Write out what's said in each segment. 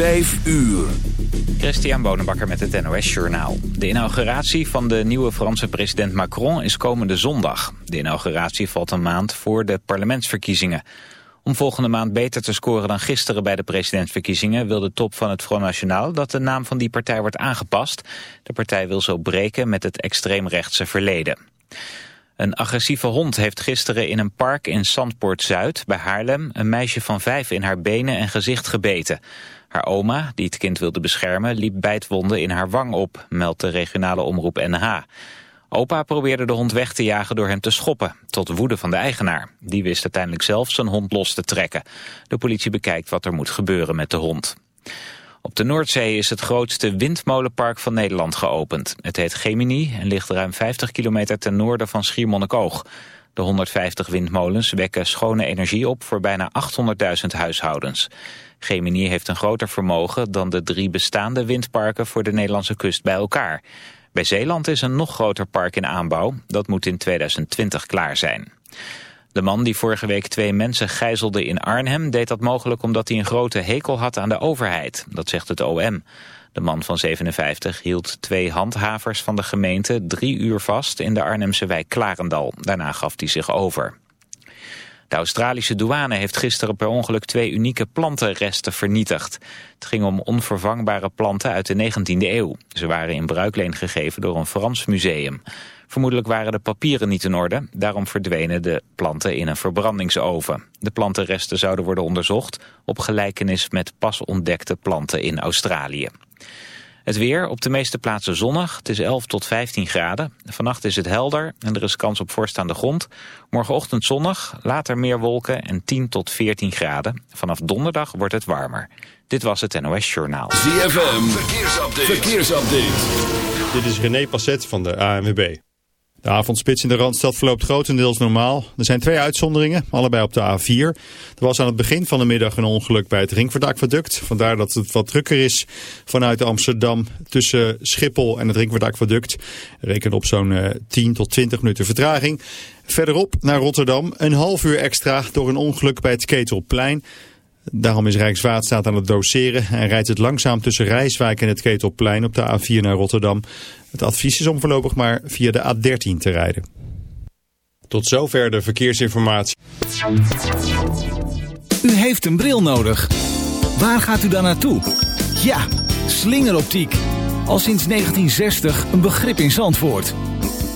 Vijf uur. Christian Bonenbakker met het NOS Journaal. De inauguratie van de nieuwe Franse president Macron is komende zondag. De inauguratie valt een maand voor de parlementsverkiezingen. Om volgende maand beter te scoren dan gisteren bij de presidentsverkiezingen... wil de top van het Front National dat de naam van die partij wordt aangepast. De partij wil zo breken met het extreemrechtse verleden. Een agressieve hond heeft gisteren in een park in Zandpoort-Zuid bij Haarlem... een meisje van vijf in haar benen en gezicht gebeten. Haar oma, die het kind wilde beschermen, liep bijtwonden in haar wang op, meldt de regionale omroep NH. Opa probeerde de hond weg te jagen door hem te schoppen, tot woede van de eigenaar. Die wist uiteindelijk zelf zijn hond los te trekken. De politie bekijkt wat er moet gebeuren met de hond. Op de Noordzee is het grootste windmolenpark van Nederland geopend. Het heet Gemini en ligt ruim 50 kilometer ten noorden van Schiermonnikoog. De 150 windmolens wekken schone energie op voor bijna 800.000 huishoudens. Gemini heeft een groter vermogen dan de drie bestaande windparken voor de Nederlandse kust bij elkaar. Bij Zeeland is een nog groter park in aanbouw. Dat moet in 2020 klaar zijn. De man die vorige week twee mensen gijzelde in Arnhem... deed dat mogelijk omdat hij een grote hekel had aan de overheid. Dat zegt het OM. De man van 57 hield twee handhavers van de gemeente drie uur vast... in de Arnhemse wijk Klarendal. Daarna gaf hij zich over. De Australische douane heeft gisteren per ongeluk twee unieke plantenresten vernietigd. Het ging om onvervangbare planten uit de 19e eeuw. Ze waren in bruikleen gegeven door een Frans museum. Vermoedelijk waren de papieren niet in orde, daarom verdwenen de planten in een verbrandingsoven. De plantenresten zouden worden onderzocht op gelijkenis met pas ontdekte planten in Australië. Het weer, op de meeste plaatsen zonnig. Het is 11 tot 15 graden. Vannacht is het helder en er is kans op vorst aan de grond. Morgenochtend zonnig, later meer wolken en 10 tot 14 graden. Vanaf donderdag wordt het warmer. Dit was het NOS Journaal. ZFM, verkeersupdate. verkeersupdate. Dit is René Passet van de ANWB. De avondspits in de Randstad verloopt grotendeels normaal. Er zijn twee uitzonderingen, allebei op de A4. Er was aan het begin van de middag een ongeluk bij het Ringvaartaquaduct. Vandaar dat het wat drukker is vanuit Amsterdam tussen Schiphol en het Ringvaartaquaduct. Reken op zo'n 10 eh, tot 20 minuten vertraging. Verderop naar Rotterdam een half uur extra door een ongeluk bij het Ketelplein. Daarom is Rijkswaterstaat aan het doseren en rijdt het langzaam tussen Rijswijk en het Ketelplein op de A4 naar Rotterdam. Het advies is om voorlopig maar via de A13 te rijden. Tot zover de verkeersinformatie. U heeft een bril nodig. Waar gaat u dan naartoe? Ja, slingeroptiek. Al sinds 1960 een begrip in Zandvoort.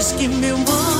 Just give me one